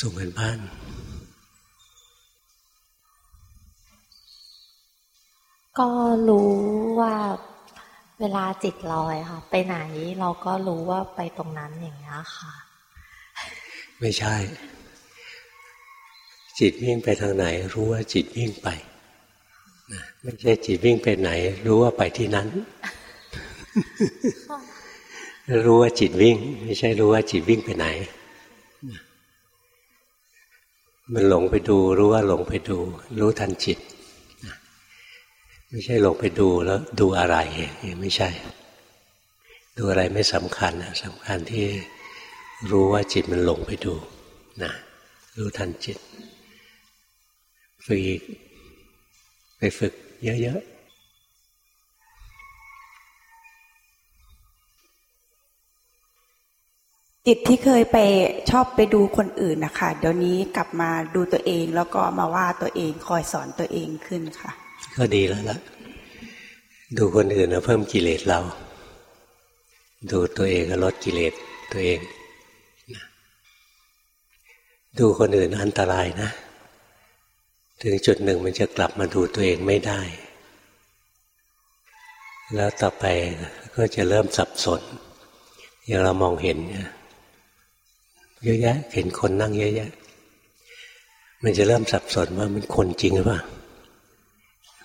ส่งกันบ้านก็รู้ว่าเวลาจิตลอยค่ะ ไปไหนเราก็รู้ว่าไปตรงนั้นอย่างนี้ค่ะ ไม่ใช่ จิตวิ่งไปทางไหน รู้ว่าจิตวิ่งไปนะไม่ใช่จิตวิ่งไปไหน รู้ว่าไปที่นั้น รู้ว่าจิตวิ่ง ไม่ใช่รู้ว่าจิตวิ่งไปไหน มันหลงไปดูรู้ว่าหลงไปดู รู้ทันจิต ไม่ใช่หลงไปดูแล้วดูอะไรไม่ใช่ ดูอะไรไม่สำคัญสำคัญที่รู้ว่าจิตมันหลงไปดูนะรู้ทันจิตฝึกอีกไปฝึกเยอะๆ จิตที่เคยไปชอบไปดูคนอื่นนะคะเดี๋ยวนี้กลับมาดูตัวเองแล้วก็มาว่าตัวเองคอยสอนตัวเองขึ้นค่ะ ก็ดีแล้วละดูคนอื่นเพิ่มกิเลสเรา ดูตัวเองก็ลดกิเลสตัวเองดูคนอื่นอันตรายนะ ถึงจุดหนึ่งมันจะกลับมาดูตัวเองไม่ได้ แล้วต่อไปก็จะเริ่มสับสน อย่างเรามองเห็นเย เยอะแยะ เห็นคนนั่งเยอะแยะ มันจะเริ่มสับสนว่ามันคนจริงหรือเปล่า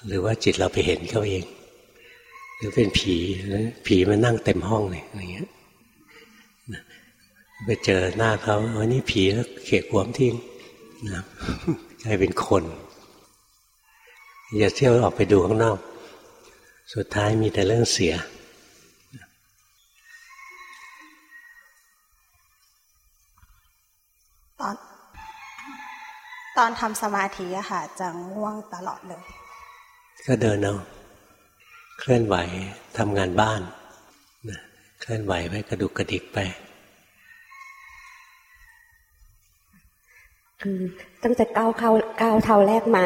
หรือว่าจิตเราไปเห็นเขาเอง หรือเป็นผีผีมันนั่งเต็มห้องเลยอย่างเงี้ยไปเจอหน้าเขาวันนี้ผีแล้วเขี่ยหัวมทิ้งนะกลายเป็นคน อย่าเที่ยวออกไปดูข้างนอก สุดท้ายมีแต่เรื่องเสีย อนทำสมาธิอะค่ะจะง่วงตลอดเลย ก็เดินเอาเคลื่อนไหวทำงานบ้านเคลื่อนไหวไปกระดุกกระดิกไป คือตั้งแต่ก้าวเข้าก้าวเท้าแรกมา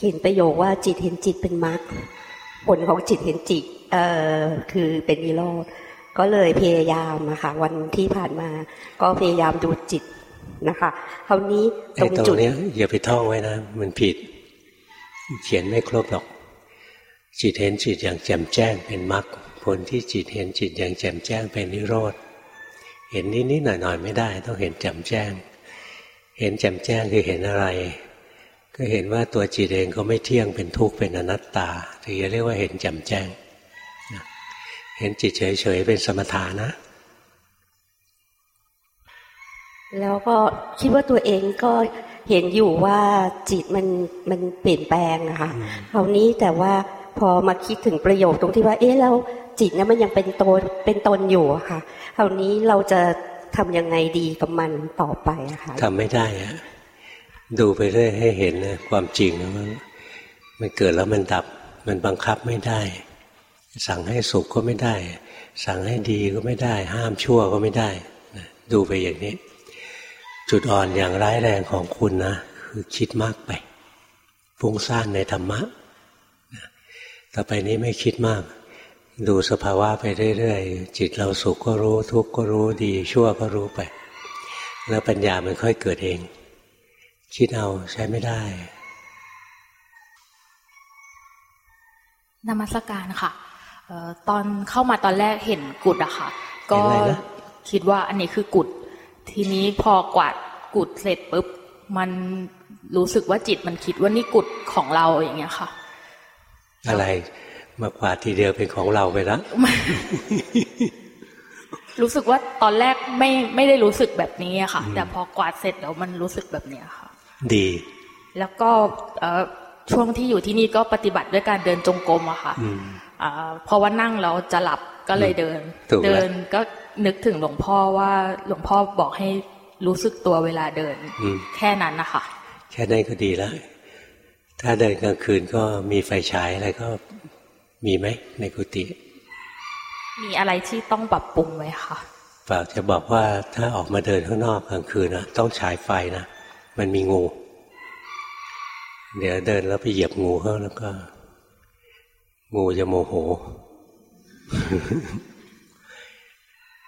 เห็นประโยคว่าจิตเห็นจิตเป็นมรรคผลของจิตเห็นจิตเอ่อคือเป็นนิโรธก็เลยพยายามนะคะวันที่ผ่านมา ก็พยายามดูจิต นะคะคราวนี้ตรงจุดนี้อย่าไปท่องไว้นะ มันผิด เขียนไม่ครบหรอก จิตเห็นจิตอย่างแจ่มแจ้งเป็นมรรคผลที่จิตเห็นจิตอย่างแจ่มแจ้งเป็นนิโรธ เห็นนิดนิดหน่อยหน่อยไม่ได้ ต้องเห็นแจ่มแจ้ง เห็นแจ่มแจ้งคือเห็นอะไร ก็เห็นว่าตัวจิตเองก็ไม่เที่ยงเป็นทุกข์เป็นอนัตตาถึงจะเรียกว่าเห็นแจ่มแจ้ง เห็นจิตเฉยๆเป็นสมถานะ แล้วก็คิดว่าตัวเองก็เห็นอยู่ว่าจิตมันมันเปลี่ยนแปลงนะคะคราวนี้แต่ว่าพอมาคิดถึงประโยคตรงที่ว่า เอ๊ะแล้วจิตเนี่ยมันยังเป็นตัวเป็นตนอยู่อะค่ะคราวนี้เราจะทำยังไงดีกับมันต่อไปอะค่ะทำไม่ได้อะดูไปเรื่อยให้เห็นนะความจริงว่ามันเกิดแล้วมันดับ มันบังคับไม่ได้ สั่งให้สุขก็ไม่ได้ สั่งให้ดีก็ไม่ได้ ห้ามชั่วก็ไม่ได้ดูไปอย่างนี้ จุดอ่อนอย่างร้ายแรงของคุณนะ คือคิดมากไปฟุ้งซ่านในธรรมะ ต่อไปนี้ไม่คิดมาก ดูสภาวะไปเรื่อยๆ จิตเราสุขก็รู้ ทุกข์ก็รู้ดี ชั่วก็รู้ไป แล้วปัญญามันค่อยเกิดเอง คิดเอาใช้ไม่ได้นมัสการค่ะตอนเข้ามาตอนแรกเห็นกุดอะค่ะ ก็คิดว่าอันนี้คือกุด ทีนี้พอกวาดกุดเสร็จปุ๊บ มันรู้สึกว่าจิตมันคิดว่านี่กุดของเราอย่างเงี้ยค่ะ อะไรมากวาดทีเดียวเป็นของเราไปแล้วรู้สึกว่าตอนแรกไม่ไม่ได้รู้สึกแบบนี้ค่ะ แต่พอกวาดเสร็จแล้วมันรู้สึกแบบนี้ค่ะ ดี แล้วก็ช่วงที่อยู่ที่นี่ก็ปฏิบัติด้วยการเดินจงกรมอะค่ะเพราะว่านั่งแล้วจะหลับก็เลยเดิน เดินก็ นึกถึงหลวงพ่อว่าหลวงพ่อบอกให้รู้สึกตัวเวลาเดิน แค่นั้นนะคะแค่นั้นก็ดีแล้ว ถ้าเดินกลางคืนก็มีไฟฉายอะไรก็มีไหมในกุฏิมีอะไรที่ต้องปรับปรุงไหมคะฝากจะบอกว่าถ้าออกมาเดินข้างนอกกลางคืนนะต้องฉายไฟนะมันมีงู เดี๋ยวเดินแล้วไปเหยียบงูเขาแล้วก็ งูจะโมโห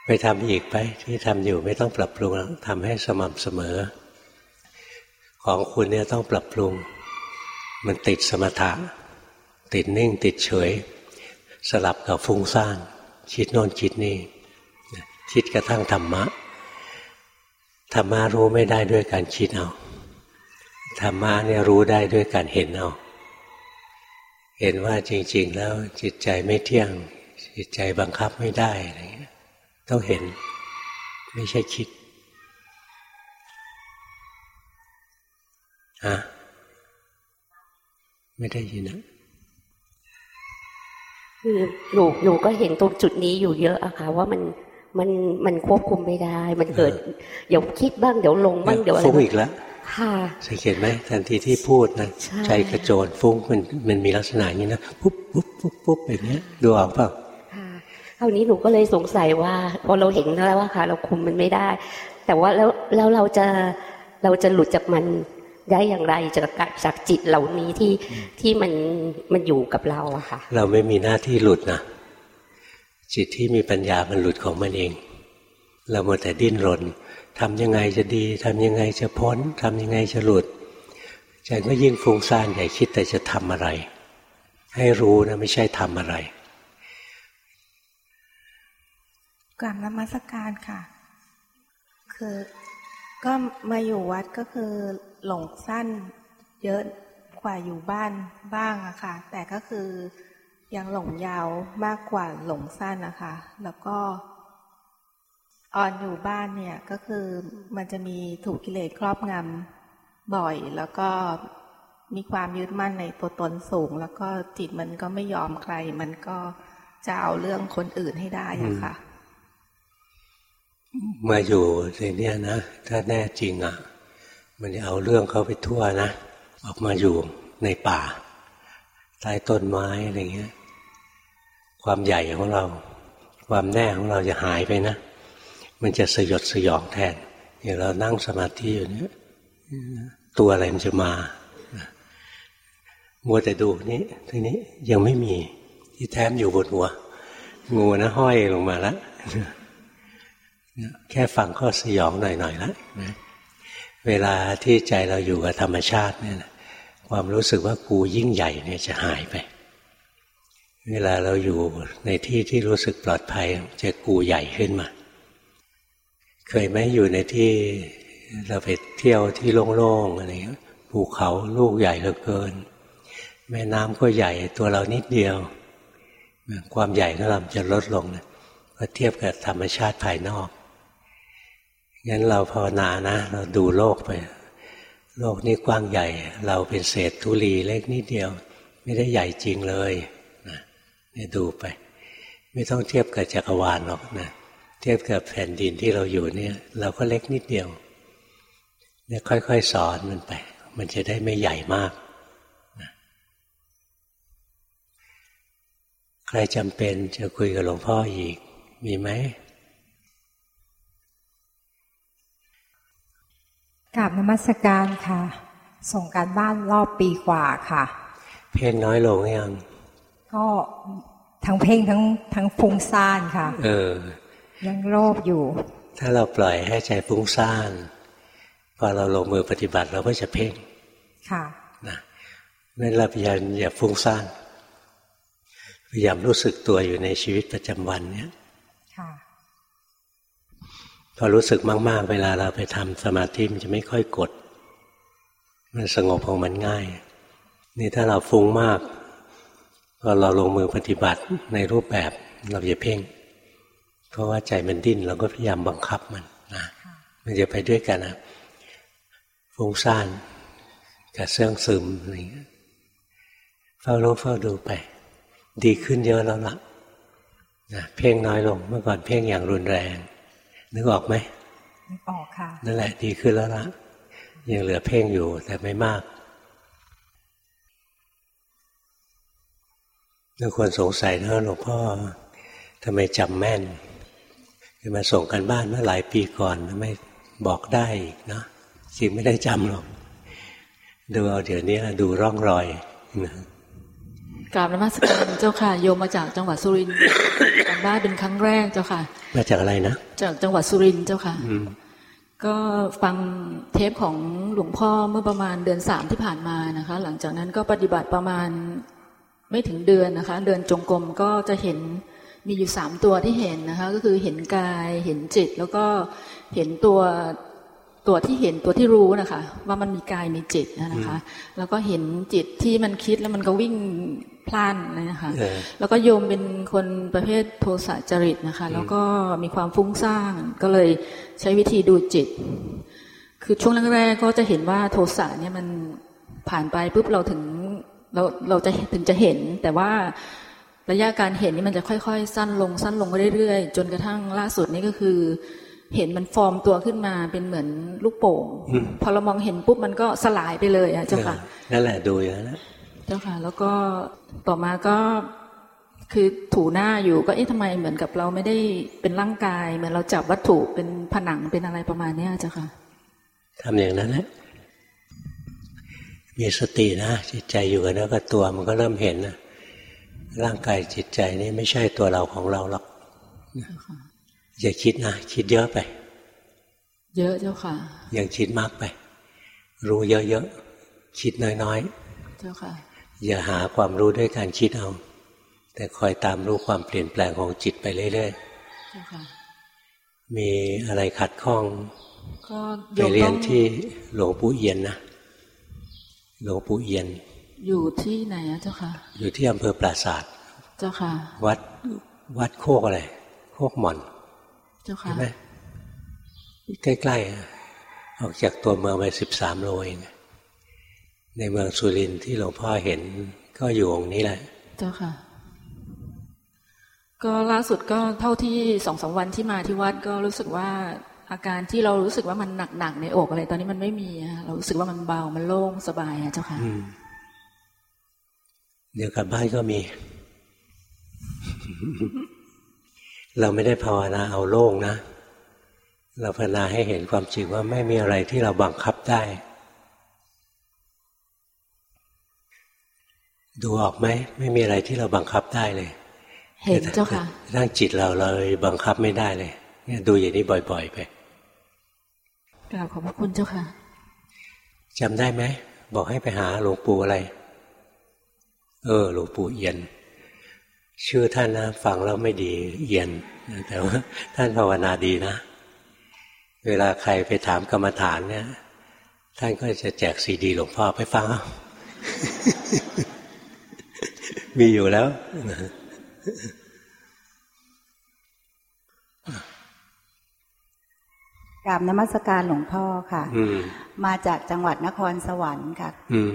ไปทำอีกไป ที่ทำอยู่ไม่ต้องปรับปรุงแล้วทำให้สม่ำเสมอ ของคุณเนี่ยต้องปรับปรุง มันติดสมถะ ติดนิ่งติดเฉย สลับกับฟุ้งซ่านคิดโน่นคิดนี่คิดกระทั่งธรรมะธรรมะรู้ไม่ได้ด้วยการคิดเอาธรรมะเนี่ยรู้ได้ด้วยการเห็นเอาเห็นว่าจริง ๆ แล้วจิตใจไม่เที่ยง จิตใจบังคับไม่ได้อะไรเงี้ย ต้องเห็น ไม่ใช่คิดฮะไม่ได้ยินนะคือหนูหนูก็เห็นตรงจุดนี้อยู่เยอะอะค่ะ ว่ามันมันมันควบคุมไม่ได้ มันเกิดเดี๋ยวคิดบ้างเดี๋ยวลงบ้างเดี๋ยวอะไรฟุ้งอีกแล้วค่ะสังเกตไหมทันทีที่พูดนะใช่ใจกระโจนฟุ้งมันมันมีลักษณะอย่างนี้นะปุ๊บปุ๊บปุ๊บปุ๊บแบบเนี้ยดูออกเปล่า ค่ะคราวนี้หนูก็เลยสงสัยว่า พอเราเห็นแล้วว่าค่ะ เราคุมมันไม่ได้ แต่ว่าแล้วแล้วเราจะเราจะหลุดจากมันได้อย่างไรจากจากจิตเหล่านี้ที่ที่มันมันอยู่กับเราอะค่ะ เราไม่มีหน้าที่หลุดนะจิตที่มีปัญญามันหลุดของมันเอง เราหมดแต่ดิ้นรนทำยังไงจะดีทำยังไงจะพ้นทำยังไงจะหลุดใจก็ยิ่งฟุ้งซ่านใหญ่คิดแต่จะทำอะไร ให้รู้นะไม่ใช่ทำอะไร กราบนมัสการค่ะ คือก็มาอยู่วัดก็คือหลงสั้นเยอะกว่าอยู่บ้านบ้างอะค่ะ แต่ก็คือยังหลงยาวมากกว่าหลงสั้นนะคะ แล้วก็ออนอยู่บ้านเนี่ยก็คือมันจะมีถูกกิเลสครอบงำบ่อย แล้วก็มีความยึดมั่นในตัวตนสูง แล้วก็จิตมันก็ไม่ยอมใคร มันก็จะเอาเรื่องคนอื่นให้ได้อะค่ะ มาอยู่ในเนี้ยนะ ถ้าแน่จริงอะ มันจะเอาเรื่องเขาไปทั่วนะ ออกมาอยู่ในป่าใต้ต้นไม้อะไรเงี้ย ความใหญ่ของเรา ความแน่ของเราจะหายไปนะ มันจะสยดสยองแทนอย่างเรานั่งสมาธิอยู่เนี้ยตัวอะไรมันจะมามัวแต่ดูนี้ทีนี้ยังไม่มีที่แท้มอยู่บนหัว งูนะห้อยลงมาแล้ว แค่ฟังก็สยองหน่อยๆแล้วนะเวลาที่ใจเราอยู่กับธรรมชาติเนี่ยนะความรู้สึกว่ากูยิ่งใหญ่เนี่ยจะหายไป เวลาเราอยู่ในที่ที่รู้สึกปลอดภัยจะกูใหญ่ขึ้นมา เคยไหมอยู่ในที่เราไปเที่ยวที่โล่งๆอะไรเงี้ยภูเขาลูกใหญ่เหลือเกิน แม่น้ำก็ใหญ่ตัวเรานิดเดียว ความใหญ่ของเราจะลดลงนะพอเทียบกับธรรมชาติภายนอก งั้นเราภาวนานะ เราดูโลกไป โลกนี้กว้างใหญ่ เราเป็นเศษธุลีเล็กนิดเดียว ไม่ได้ใหญ่จริงเลยนะเนี่ยดูไป ไม่ต้องเทียบกับจักรวาลหรอกนะเทียบกับแผ่นดินที่เราอยู่เนี่ย เราก็เล็กนิดเดียวเนี่ยค่อยๆสอนมันไป มันจะได้ไม่ใหญ่มากนะใครจำเป็นจะคุยกับหลวงพ่ออีก มีไหม กราบนมัสการค่ะ ส่งการบ้านรอบปีกว่าค่ะ เพ่งน้อยลงหรือยังก็ทั้งเพ่งทั้งทั้งฟุ้งซ่านค่ะ เออ ยังโลภอยู่ ถ้าเราปล่อยให้ใจฟุ้งซ่านพอเราลงมือปฏิบัติเราก็จะเพ่งค่ะนะนั่นเราพยายามอย่าฟุ้งซ่านพยายามรู้สึกตัวอยู่ในชีวิตประจำวันเนี้ยค่ะ พอรู้สึกมาก ๆ เวลาเราไปทำสมาธิมันจะไม่ค่อยกด มันสงบของมันง่าย นี่ถ้าเราฟุ้งมากพอเราลงมือปฏิบัติในรูปแบบเราอย่าเพ่ง เพราะว่าใจมันดิ้นเราก็พยายามบังคับมันนะมันจะไปด้วยกันนะฟุ้งซ่านกับเสื่องซึมอะไรเงี้ยเฝ้ารู้เฝ้าดูไป ดีขึ้นเยอะแล้วล่ะนะเพ่งน้อยลงเมื่อก่อนเพ่งอย่างรุนแรง นึกออกไหมนึกออกค่ะ นั่นแหละดีขึ้นแล้วละยังเหลือเพ่งอยู่แต่ไม่มากบางคนสงสัยนะหลวงพ่อทำไมจำแม่นคือมาส่งกันบ้านเมื่อหลายปีก่อนทำไมบอกได้อีกเนาะจริงไม่ได้จำหรอกดูเอาเดี๋ยวนี้ละดูร่องรอยนะกราบนมัสการเจ้าค่ะ โยมมาจากจังหวัดสุรินทร์การ บ้านเป็นครั้งแรกเจ้าค่ะ มาจากอะไรนะ จากจังหวัดสุรินทร์เจ้าค่ะอืมก็ฟังเทปของหลวงพ่อเมื่อประมาณเดือนสามที่ผ่านมานะคะ หลังจากนั้นก็ปฏิบัติประมาณไม่ถึงเดือนนะคะ เดินจงกรมก็จะเห็นมีอยู่สามตัวที่เห็นนะคะ ก็คือเห็นกายเห็นจิต แล้วก็เห็นตัว ตัวที่เห็นตัวที่รู้นะคะ ว่ามันมีกายมีจิตนะคะ แล้วก็เห็นจิตที่มันคิดแล้วมันก็วิ่งพล่านเลยนะคะเออแล้วก็โยมเป็นคนประเภทโทสะจริตนะคะ แล้วก็มีความฟุ้งซ่านก็เลยใช้วิธีดูจิต คือช่วงแรกๆก็จะเห็นว่าโทสะเนี่ยมันผ่านไปปุ๊บเราถึงเราเราจะถึงจะเห็น แต่ว่าระยะการเห็นนี่มันจะค่อย ๆ สั้นลงสั้นลงเรื่อยๆ จนกระทั่งล่าสุดนี่ก็คือ เห็นมันฟอร์มตัวขึ้นมาเป็นเหมือนลูกโป่งอืมพอเรามองเห็นปุ๊บมันก็สลายไปเลยอะเจ้าค่ะเออนั่นแหละดูอย่างนั้นนะเจ้าค่ะ แล้วก็ต่อมาก็คือถูหน้าอยู่ก็เอ๊ะทำไมเหมือนกับเราไม่ได้เป็นร่างกาย เหมือนเราจับวัตถุเป็นผนังเป็นอะไรประมาณเนี้ยเจ้าค่ะทำอย่างนั้นแหละมีสตินะจิตใจอยู่กับเนื้อกับตัวมันก็เริ่มเห็นนะร่างกายจิตใจนี่ไม่ใช่ตัวเราของเราหรอก อย่าคิดนะคิดเยอะไป เยอะเจ้าค่ะ ยังคิดมากไป รู้เยอะๆคิดน้อยเจ้าค่ะๆอย่าหาความรู้ด้วยการคิดเอา แต่คอยตามรู้ความเปลี่ยนแปลงของจิตไปเรื่อยเจ้าค่ะๆมีอะไรขัดข้องก็โยไปมเรียต้นองที่หลวงปู่เอียนนะหลวงปู่เอียน อยู่ที่ไหนอะเจ้าค่ะ อยู่ที่อำเภอปราศาสตร์เจ้าค่ะ วัดวัดโคกอะไรโคกหม่อน เจ้าค่ะใช่ไหมใกล้ๆอะออกจากตัวเมืองไปสิบสามโลเองในเมืองสุรินทร์ที่หลวงพ่อเห็นก็อยู่องค์นี้แหละ เจ้าค่ะ ก็ล่าสุดก็เท่าที่สองสามวันที่มาที่วัดก็รู้สึกว่าอาการที่เรารู้สึกว่ามันหนักๆในอกอะไร ตอนนี้มันไม่มีอะเรารู้สึกว่ามันเบามันโล่งสบายอะเจ้าค่ะอืมเดี๋ยวกลับบ้านก็มี เราไม่ได้ภาวนาเอาโล่งนะ เราภาวนาให้เห็นความจริงว่าไม่มีอะไรที่เราบังคับได้ ดูออกไหมไม่มีอะไรที่เราบังคับได้เลย เห็นเจ้าค่ะร่างจิตเราเราเลยบังคับไม่ได้เลยเนี่ยดูอย่างนี้บ่อย ๆ ไปกราบขอบพระคุณเจ้าค่ะจำได้ไหมบอกให้ไปหาหลวงปู่อะไร เออหลวงปู่เอียน ชื่อท่านนะฟังแล้วไม่ดีเอียนแต่ว่าท่านภาวนาดีนะ เวลาใครไปถามกรรมฐานเนี่ย ท่านก็จะแจกซีดีหลวงพ่อไปฟังเอามีอยู่แล้วกราบนมัสการหลวงพ่อค่ะอืมมาจากจังหวัดนครสวรรค์ค่ะอืม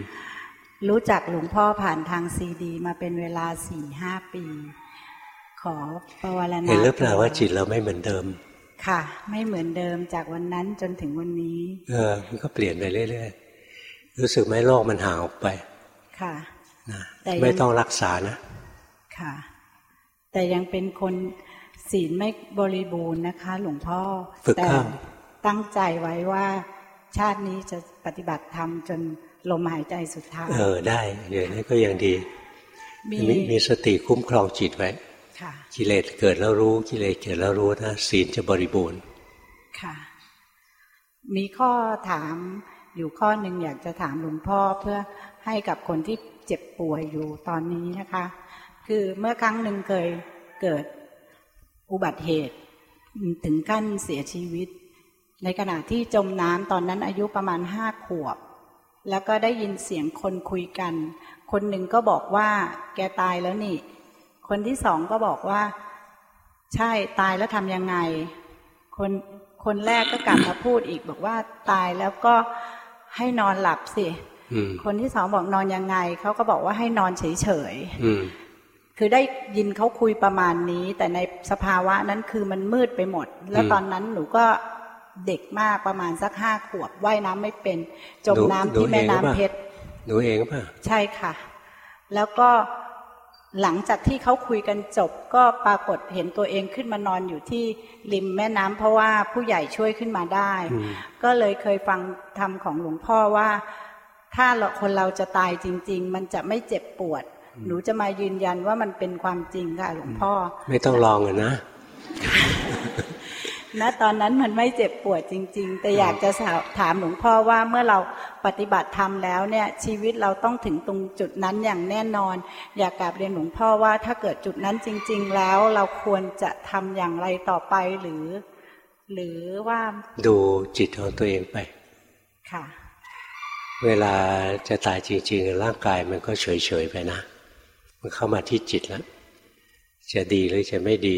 รู้จักหลวงพ่อผ่านทางซีดี มาเป็นเวลาสี่ห้าปี ขอปวารณาเห็นหรือเปล่าว่าจิตเราไม่เหมือนเดิม ค่ะ ไม่เหมือนเดิมจากวันนั้นจนถึงวันนี้ เออ มันก็เปลี่ยนไปเรื่อยๆ รู้สึกไหมโลกมันห่างออกไป ค่ะนะแต่ยังไม่ต้องรักษานะ ค่ะ แต่ยังเป็นคนศีลไม่บริบูรณ์นะคะ หลวงพ่อฝึกแต่เข้าตั้งใจไว้ว่า ชาตินี้จะปฏิบัติธรรมจนลมหายใจสุดท้ายเออได้อย่างนี้ก็ยังดี มีมีมีสติคุ้มครองจิตไว้ค่ะกิเลสเกิดแล้วรู้กิเลสเกิดแล้วรู้นะศีลจะบริบูรณ์ค่ะ มีข้อถามอยู่ข้อหนึ่งอยากจะถามหลวงพ่อเพื่อให้กับคนที่เจ็บป่วยอยู่ตอนนี้นะคะ คือเมื่อครั้งหนึ่งเคยเกิดอุบัติเหตุ ถึงขั้นเสียชีวิต ในขณะที่จมน้ำตอนนั้นอายุประมาณห้าขวบ แล้วก็ได้ยินเสียงคนคุยกัน คนหนึ่งก็บอกว่าแกตายแล้วนี่ คนที่สองก็บอกว่า ใช่ตายแล้วทำยังไง คนคนแรกก็กลับมาพูดอีกบอกว่าตายแล้วก็ให้นอนหลับสิอืมคนที่สองบอกนอนยังไงเขาก็บอกว่าให้นอนเฉยอืมๆคือได้ยินเขาคุยประมาณนี้ แต่ในสภาวะนั้นคือมันมืดไปหมด แล้วอืมตอนนั้นหนูก็ เด็กมากประมาณสักห้าขวบว่ายน้ำไม่เป็น จมหนูน้ำหนูที่แม่เองหรือน้ำเปล่าเพชรหนูเองป่ะใช่ค่ะ แล้วก็หลังจากที่เขาคุยกันจบ ก็ปรากฏเห็นตัวเองขึ้นมานอนอยู่ที่ริมแม่น้ำเพราะว่าผู้ใหญ่ช่วยขึ้นมาได้อืมก็เลยเคยฟังธรรมของหลวงพ่อว่า ถ้าเราคนเราจะตายจริง ๆ มันจะไม่เจ็บปวด หนูจะมายืนยันว่ามันเป็นความจริงค่ะหลวงพ่อ ไม่ต้องลองอะนะ ณตอนนั้นมันไม่เจ็บปวดจริง ๆ แต่อยากจะถามหลวงพ่อว่าเมื่อเราปฏิบัติธรรมแล้วเนี่ยชีวิตเราต้องถึงตรงจุดนั้นอย่างแน่นอน อยากกราบเรียนหลวงพ่อว่าถ้าเกิดจุดนั้นจริง ๆ แล้วเราควรจะทำอย่างไรต่อไปหรือ หรือว่าดูจิตของตัวเองไป ค่ะ เวลาจะตายจริง ๆ ร่างกายมันก็เฉยๆไปนะ มันเข้ามาที่จิตแล้วจะดีหรือจะไม่ดี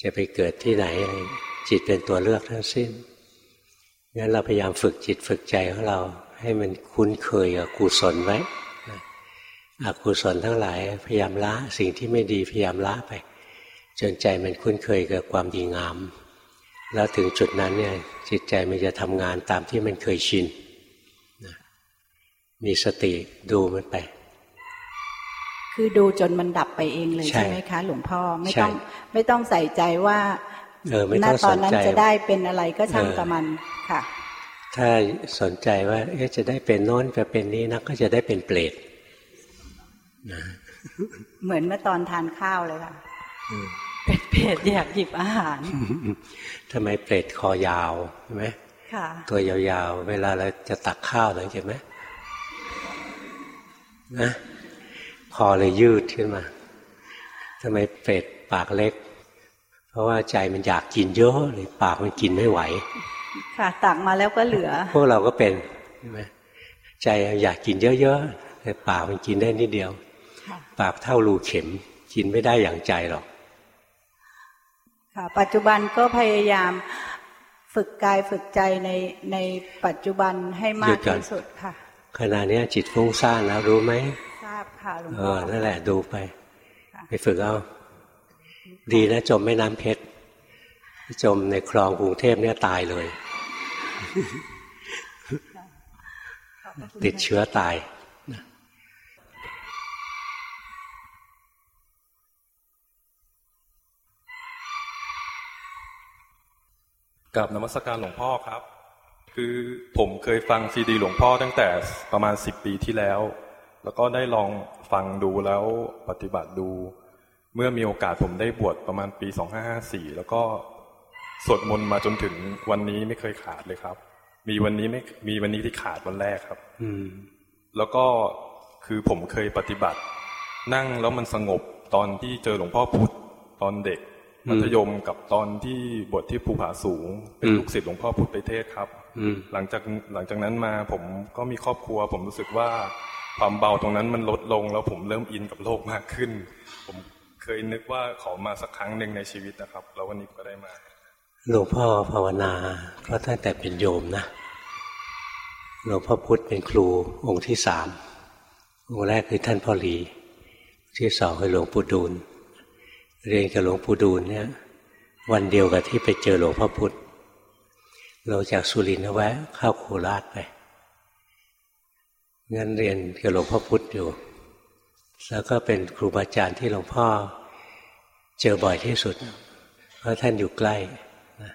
จะไปเกิดที่ไหนอะไรจิตเป็นตัวเลือกทั้งสิ้นงั้นเราพยายามฝึกจิตฝึกใจของเรา ให้มันคุ้นเคยกับกุศลไว้อกุศลทั้งหลายพยายามละสิ่งที่ไม่ดีพยายามละไป จนใจมันคุ้นเคยกับความดีงาม แล้วถึงจุดนั้นเนี่ยจิตใจมันจะทำงานตามที่มันเคยชินมีสติดูมันไป คือดูจนมันดับไปเองเลยใช่ไหมคะ หลวงพ่อไม่ต้องไม่ต้องใส่ใจว่าหน้าตอนนั้นจะได้เป็นอะไรก็ช่างกับมันค่ะ ถ้าสนใจว่าเอ๊ะจะได้เป็นโน้นจะเป็นนี้นะก็จะได้เป็นเปรตนะเหมือนเมื่อตอนทานข้าวเลยค่ะเป็นเปรตอยากหยิบอาหารทำไมเปรตคอยาวใช่ไหมตัวยาวๆ เวลาเราจะตักข้าวเห็นไหมนะ คอเลยยืดขึ้นมาทำไมเป็ดปากเล็ก เพราะว่าใจมันอยากกินเยอะเลยปากมันกินไม่ไหว ค่ะตักมาแล้วก็เหลือ พวกเราก็เป็นใช่ไหมใจอยากกินเยอะๆแต่ปากมันกินได้นิดเดียว ปากเท่ารูเข็ม กินไม่ได้อย่างใจหรอกค่ะปัจจุบันก็พยายามฝึกกายฝึกใจในในปัจจุบันให้มากที่สุดค่ะขณะนี้จิตฟุ้งซ่านแล้วรู้ไหมราบค่ะหลวงพ่อเออนั่นแหละดูไป ไปฝึกเอา ดีนะจมแม่น้ำเพชร จมในคลองกรุงเทพเนี่ยตายเลย ติดเชื้อตายกับนมัสการหลวงพ่อครับ คือผมเคยฟังซีดีหลวงพ่อตั้งแต่ประมาณสิบปีที่แล้ว แล้วก็ได้ลองฟังดูแล้วปฏิบัติดู เมื่อมีโอกาสผมได้บวชประมาณปี 2554 แล้วก็สวดมนต์มาจนถึงวันนี้ไม่เคยขาดเลยครับ มีวันนี้ไม่มีวันนี้ที่ขาดวันแรกครับ อืม แล้วก็คือผมเคยปฏิบัติ นั่งแล้วมันสงบตอนที่เจอหลวงพ่อพุธตอนเด็กมัธยมกับตอนที่บวชที่ภูผาสูง เป็นลูกศิษย์หลวงพ่อพุธไปเทศครับหลังจากหลังจากนั้นมาผมก็มีครอบครัว ผมรู้สึกว่า ความเบาตรงนั้นมันลดลงแล้วผมเริ่มอินกับโลกมากขึ้น ผมเคยนึกว่าขอมาสักครั้งหนึ่งในชีวิตนะครับ แล้ววันนี้ก็ได้มา หลวงพ่อภาวนาเพราะตั้งแต่เป็นโยมนะหลวงพ่อพุธเป็นครูองค์ที่สามองค์แรกคือท่านพ่อหลี ที่สองคือหลวงปู่ดูลเรียนกับหลวงปู่ดูลเนี่ย วันเดียวกับที่ไปเจอหลวงพ่อพุธเราจากสุรินทร์แวะเข้าโคราชไป งั้นเรียนกับหลวงพ่อพุธอยู่ แล้วก็เป็นครูบาอาจารย์ที่หลวงพ่อเจอบ่อยที่สุด เพราะท่านอยู่ใกล้นะ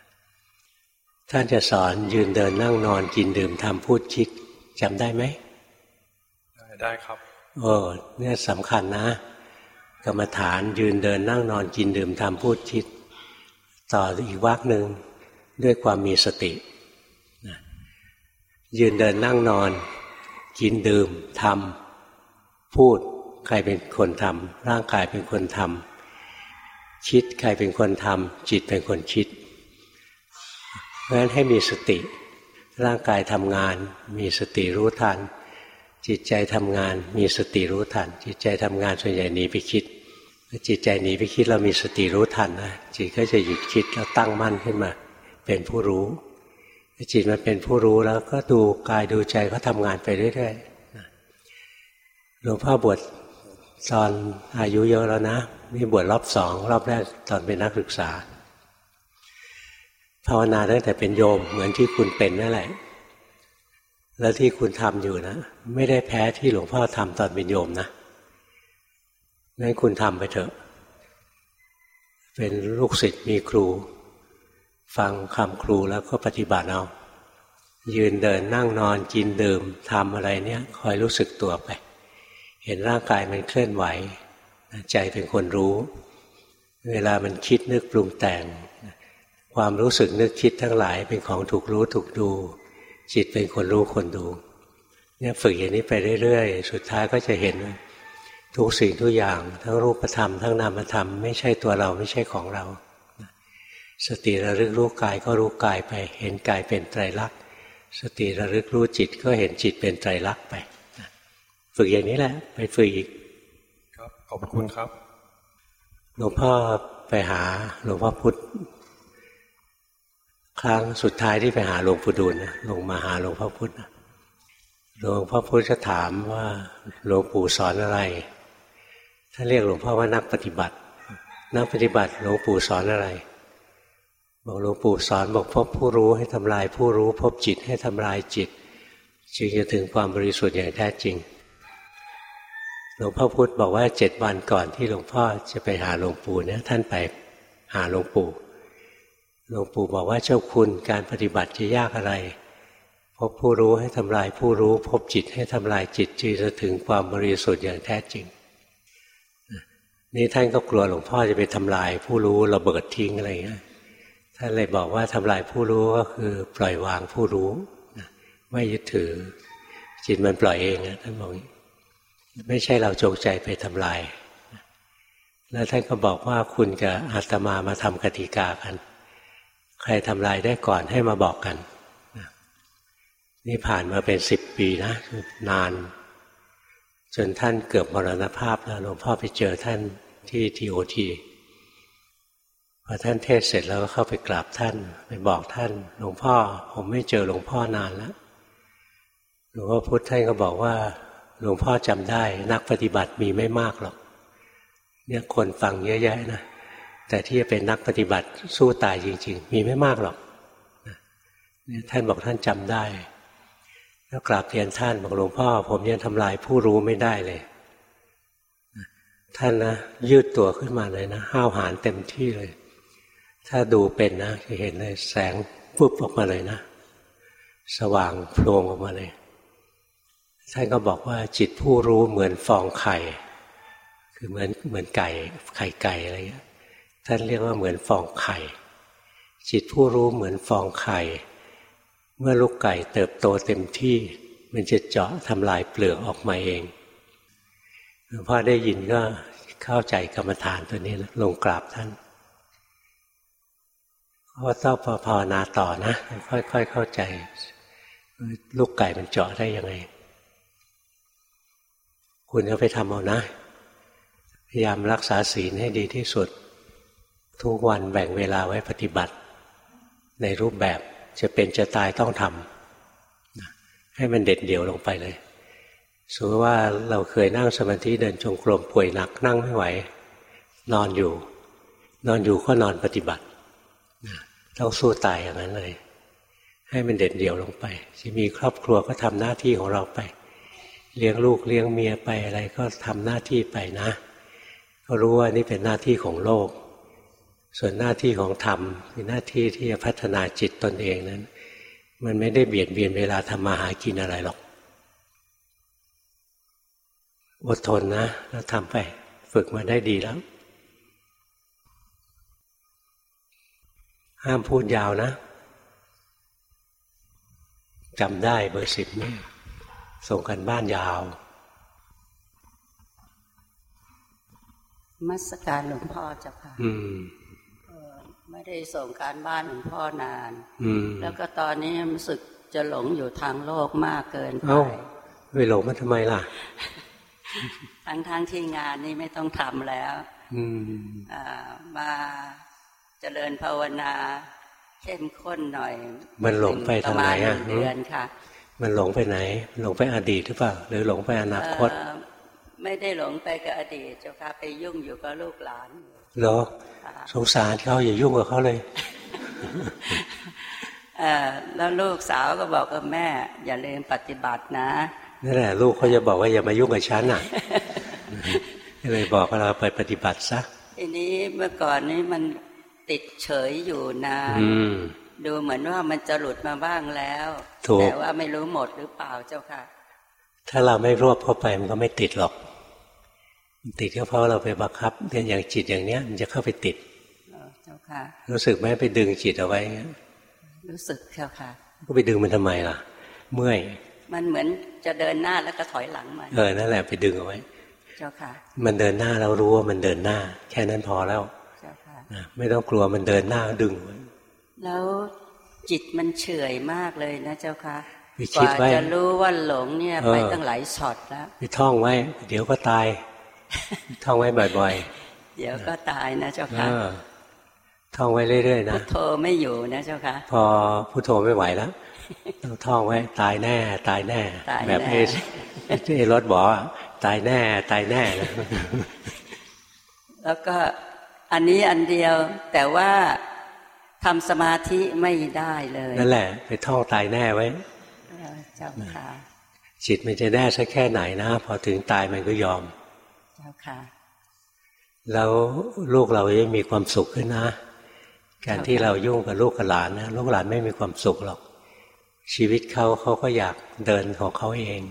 ท่านจะสอนยืนเดินนั่งนอนกินดื่มทำพูดคิดจำได้ไหม ได้ครับโอ้เนี่ยสำคัญนะ กรรมฐานยืนเดินนั่งนอนกินดื่มทำพูดคิด ต่ออีกวักหนึ่งด้วยความมีสติยืนเดินนั่งนอน กินดื่มทำพูดใครเป็นคนทำร่างกายเป็นคนทำคิดใครเป็นคนทำจิตเป็นคนคิด เพราะฉะนั้นให้มีสติ ร่างกายทำงาน มีสติรู้ทัน จิตใจทำงาน มีสติรู้ทัน จิตใจทำงานส่วนใหญ่หนีไปคิดจิตใจหนีไปคิดเรามีสติรู้ทันนะจิตก็จะหยุดคิดแล้วตั้งมั่นขึ้นมา เป็นผู้รู้ จิตมันเป็นผู้รู้แล้วก็ดูกายดูใจก็ทำงานไปเรื่อยๆหลวงพ่อบวชตอนอายุเยอะแล้วนะนี่บวชรอบสองรอบแรกตอนเป็นนักศึกษา ภาวนาตั้งแต่เป็นโยมเหมือนที่คุณเป็นนั่นแหละ แล้วที่คุณทำอยู่นะ ไม่ได้แพ้ที่หลวงพ่อทำตอนเป็นโยมนะงั้นคุณทำไปเถอะ เป็นลูกศิษย์มีครู ฟังคำครูแล้วก็ปฏิบัติเอายืนเดินนั่งนอนกินดื่มทำอะไรเนี่ย คอยรู้สึกตัวไป เห็นร่างกายมันเคลื่อนไหว ใจเป็นคนรู้ เวลามันคิดนึกปรุงแต่ง ความรู้สึกนึกคิดทั้งหลายเป็นของถูกรู้ถูกดู จิตเป็นคนรู้คนดู เนี่ยฝึกอย่างนี้ไปเรื่อยๆ สุดท้ายก็จะเห็นว่าทุกสิ่งทุกอย่าง ทั้งรูปธรรมทั้งนามธรรมไม่ใช่ตัวเราไม่ใช่ของเรา สติระลึกรู้กายก็รู้กายไป เห็นกายเป็นไตรลักษณ์สติระลึกรู้จิตก็เห็นจิตเป็นไตรลักษณ์ไปฝึกอย่างนี้แหละ ไปฝึกอีก ครับ ขอบคุณครับ หลวงพ่อไปหาหลวงพ่อพุธครั้งสุดท้ายที่ไปหาหลวงปู่ดูลนะลงมาหาหลวงพ่อพุธหลวงพ่อพุธจะถามว่าหลวงปู่สอนอะไรท่านเรียกหลวงพ่อว่านักปฏิบัติ นักปฏิบัติหลวงปู่สอนอะไร บอกหลวงปู่สอนบอกพบผู้รู้ให้ทำลายผู้รู้ พบจิตให้ทำลายจิต จึงจะถึงความบริสุทธิ์อย่างแท้จริงหลวงพ่อพุธบอกว่าเจ็ดวันก่อนที่หลวงพ่อจะไปหาหลวงปู่เนี่ยท่านไปหาหลวงปู่หลวงปู่บอกว่าเจ้าคุณการปฏิบัติจะยากอะไร พบผู้รู้ให้ทำลายผู้รู้ พบจิตให้ทำลายจิตจึงจะถึงความบริสุทธิ์อย่างแท้จริงนี่ท่านก็กลัวหลวงพ่อจะไปทำลายผู้รู้ระเบิดทิ้งอะไรเงี้ย ท่านเลยบอกว่าทำลายผู้รู้ก็คือปล่อยวางผู้รู้ไม่ยึดถือ จิตมันปล่อยเองท่านบอกไม่ใช่เราจงใจไปทำลาย แล้วท่านก็บอกว่าคุณกับอาตมามาทำกติกากัน ใครทำลายได้ก่อนให้มาบอกกัน นี่ผ่านมาเป็นสิบปีนะ นาน จนท่านเกือบมรณภาพแล้วหลวงพ่อไปเจอท่านที่ทีโอทีพ อท่านเทศเสร็จแล้วก็เข้าไปกราบท่าน ไปบอกท่าน หลวงพ่อ ผมไม่เจอหลวงพ่อนานแล้วหลวงพ่อพุธท่านก็บอกว่า หลวงพ่อจำได้ นักปฏิบัติมีไม่มากหรอก เนี่ยคนฟังเยอะแยะนะแต่ที่จะเป็นนักปฏิบัติสู้ตายจริง ๆ มีไม่มากหรอกท่านบอกท่านจำได้ แล้วกราบเรียนท่านบอกหลวงพ่อ ผมยังทำลายผู้รู้ไม่ได้เลย ท่านนะยืดตัวขึ้นมาเลยนะห้าวหาญเต็มที่เลย ถ้าดูเป็นนะจะเห็นเลยแสงปุ๊บออกมาเลยนะ สว่างโพลงออกมาเลยท่านก็บอกว่าจิตผู้รู้เหมือนฟองไข่ คือเหมือนเหมือนไก่ไข่ไก่อะไรอย่างเงี้ยท่านเรียกว่าเหมือนฟองไข่ จิตผู้รู้เหมือนฟองไข่ เมื่อลูกไก่เติบโตเต็มที่ มันจะเจาะทำลายเปลือกออกมาเองหลวงพ่อได้ยินก็เข้าใจกรรมฐานตัวนี้ลงกราบท่าน ก็ต้องภาวนาต่อนะ ค่อยๆ เข้าใจ ลูกไก่มันเจาะได้ยังไง คุณก็ไปทำเอานะ พยายามรักษาศีลให้ดีที่สุด ทุกวันแบ่งเวลาไว้ปฏิบัติ ในรูปแบบจะเป็นจะตายต้องทำให้มันเด็ดเดี่ยวลงไปเลยสมมติว่าเราเคยนั่งสมาธิเดินจงกรมป่วยหนักนั่งไม่ไหว นอนอยู่ นอนอยู่ก็นอนปฏิบัติ ต้องสู้ตายอย่างนั้นเลย ให้มันเด็ดเดี่ยวลงไปจะมีครอบครัวก็ทำหน้าที่ของเราไป เลี้ยงลูกเลี้ยงเมียไปอะไรก็ทำหน้าที่ไปนะ ก็รู้ว่านี่เป็นหน้าที่ของโลก ส่วนหน้าที่ของธรรมคือหน้าที่ที่จะพัฒนาจิตตนเองนั้น มันไม่ได้เบียดเบียนเวลาทำมาหากินอะไรหรอกอดทนนะแล้วทำไป ฝึกมาได้ดีแล้ว ห้ามพูดยาวนะจำได้เบอร์สิบนี่ส่งกันบ้านยาว มัสการหลวงพ่อเจ้าค่ะอืมไม่ได้ส่งการบ้านหลวงพ่อนานแล้วก็ตอนนี้รู้สึกจะหลงอยู่ทางโลกมากเกินไปไปหลงมาทำไมล่ะ ทั้งทั้งที่งานนี้ไม่ต้องทำแล้วมา เจริญภาวนาเข้มข้นหน่อย มันหลงไปทางไหนอะเดือนค่ะ มันหลงไปไหน หลงไปอดีตหรือเปล่า หรือหลงไปอนาคต ไม่ได้หลงไปกับอดีตเจ้าค่ะไปยุ่งอยู่กับลูกหลานเหรอสงสารเขาอย่ายุ่งกับเขาเลยแล้วลูกสาวก็บอกกับแม่ อย่าลืมปฏิบัตินะนั่นแหละลูกเขาจะบอกว่าอย่ามายุ่งกับฉันอะเลยบอกว่าเราไปปฏิบัติซะทีนี้เมื่อก่อนนี้มัน ติดเฉยอยู่นะดูเหมือนว่ามันจะหลุดมาบ้างแล้วแต่ว่าไม่รู้หมดหรือเปล่าเจ้าค่ะ ถ้าเราไม่รวบเข้าไปมันก็ไม่ติดหรอกติดก็เพราะเราไปบังคับเรียนอย่างจิตอย่างเนี้ย มันจะเข้าไปติดค่ะ รู้สึกไหมไปดึงจิตเอาไว้ รู้สึกเจ้าค่ะ ก็ไปดึงมันทำไมล่ะ เมื่อย มันเหมือนจะเดินหน้าแล้วก็ถอยหลังมาเออนั่นแหละไปดึงเอาไว้ เจ้าค่ะ มันเดินหน้าเรารู้ว่ามันเดินหน้า แค่นั้นพอแล้วเจ้าค่ะ นะไม่ต้องกลัวมันเดินหน้าดึงไว้แล้วจิตมันเฉื่อยมากเลยนะเจ้าค่ะไปกคิดว่าไว้จะรู้ว่าหลงเนี่ยเออไปตั้งหลายช็อตแล้วไปท่องไว้ เดี๋ยวก็ตาย ท่องไว้บ่อยเดี๋ยวก็ตายนะเจ้าๆค่ะเออท่องไว้เรื่อยๆพุนะทโธไม่อยู่นะเจ้าค่ะพอพุทโธไม่ไหวแล้วต้องท่องไว้ตายแน่ ตายแน่ตายแน่แบบไอ้ไอ้รถบอกอะตายแน่ ตายแน่นะแล้วก็ อันนี้อันเดียวแต่ว่าทำสมาธิไม่ได้เลย นั่นแหละ ไปท่องตายแน่ไว้เออเจ้าค่ะจิตมันจะแน่สักแค่ไหนนะ พอถึงตายมันก็ยอม เจ้าค่ะ แล้วลูกเราจะมีความสุขขึ้นนะ การที่เรายุ่งกับลูกกับหลานนะลูกหลานไม่มีความสุขหรอก ชีวิตเขาเขาก็อยากเดินของเขาเอง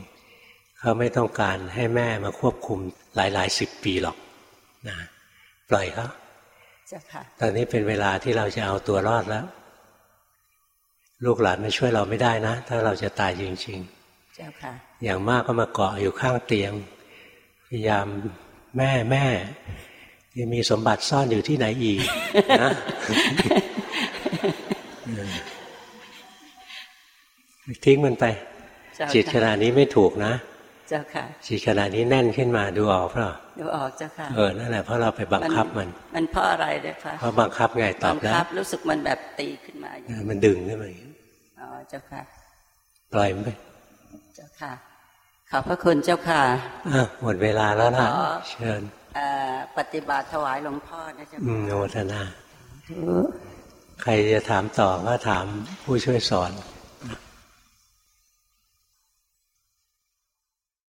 เขาไม่ต้องการให้แม่มาควบคุมหลายหลายสิบปีหรอกนะปล่อยเขา เจ้าค่ะ ตอนนี้เป็นเวลาที่เราจะเอาตัวรอดแล้ว ลูกหลานมาช่วยเราไม่ได้นะ ถ้าเราจะตายจริง ๆ เจ้าค่ะ อย่างมากก็มาเกาะอยู่ข้างเตียง พยายามแม่แม่ยังมีสมบัติซ่อนอยู่ที่ไหนอีกนะทิ้งมันไปเจ้าจิตขค่ะณะนี้ไม่ถูกนะ เจ้าค่ะจิตขณะนี้แน่นขึ้นมาดูออกเปล่าดูออกเจ้าค่ะเออนั่นแหละเพราะเราไปบังคับมัน มันเพราะอะไรด้วยคะเพราะบังคับไงตอบบังแล้คัวบรู้สึกมันแบบตีขึ้นมาอย่างเอนี้อมันดึงขึ้นมาอย่างนี้อ๋อเจ้าค่ะปล่อยมันไปเจ้าค่ะขอบพระคุณเจ้าค่ะอะหมดเวลาแล้วนะขอเชิญเอ่อปฏิบัติถวายหลวงพ่อนะเจ้าอืมค่ะโนทนา ใครจะถามต่อก็ถามผู้ช่วยสอนเ